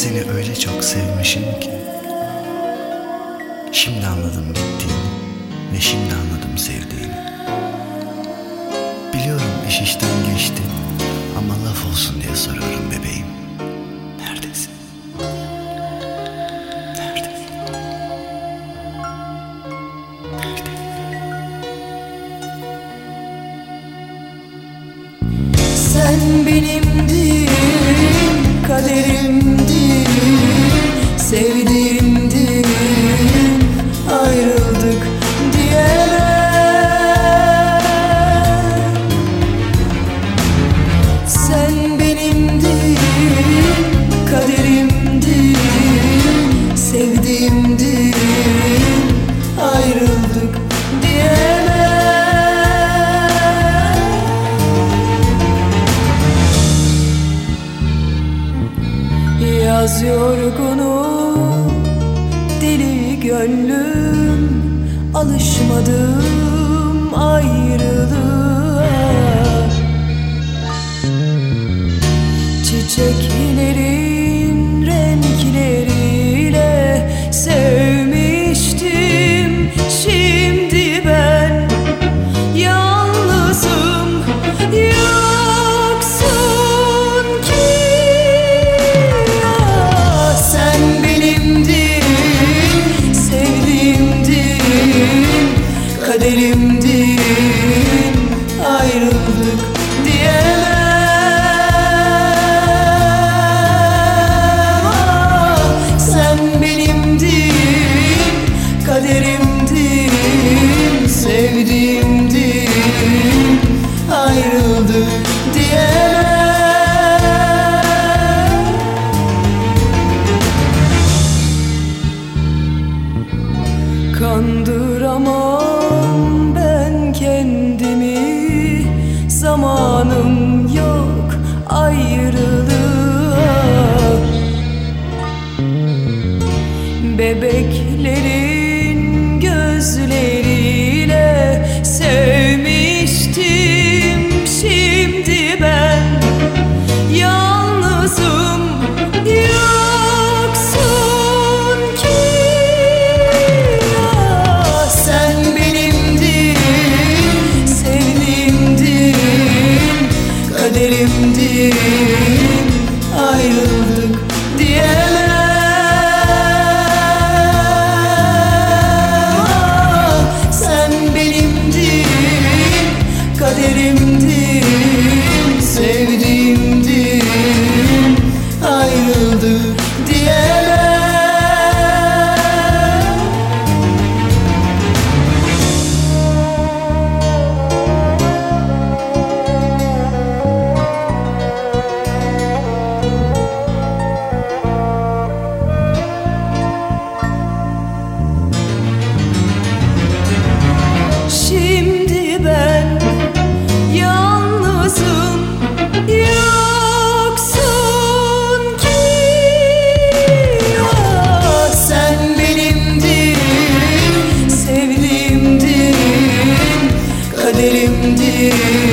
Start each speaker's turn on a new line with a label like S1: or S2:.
S1: seni öyle çok sevmişim ki Şimdi anladım bittiğini ve şimdi anladım sevdiğini Biliyorum iş işten geçti ama laf olsun diye soruyorum bebeğim Neredesin? Neredesin? Neredesin?
S2: Sen benimdin, Yaz yorgunum Deli gönlüm Alışmadım ayrılığa. Çiçeklerin kaderimdin Ayrıldık diyemem. Ah, Sen benimdin, kaderimdin, sevdiğimdin Ayrıldık diyemem. Kandıramam kaderimdin, Ayrıldık